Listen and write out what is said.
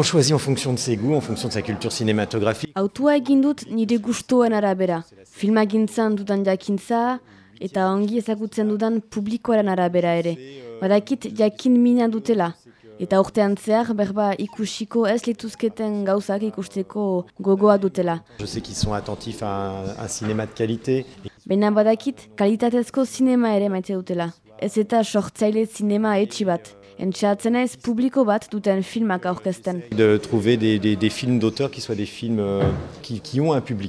on choisit en fonction de ses goûts, en fonction de sa culture cinématographique. Autua egin dut nire gustoen arabera. Filmagintzan dudan jakintza eta ongi ezagutzen dudan publikoaren arabera ere. Badakit jakin mina dutela. Eta urtean zehar berba ikusiko ez lituzketen gauzak ikusteko gogoa dutela. Je sais qu'ils sont attentifs à un, un cinéma de qualité. Baina badakit kalitatezko sinema ere maite dutela. Ez eta sortzaile sinema etxi bat. Entxeatzen naiz publiko bat duten filmak aurkezten. De trouver des, des, des films d'auteur qui soient des films euh, qui, qui ont un public.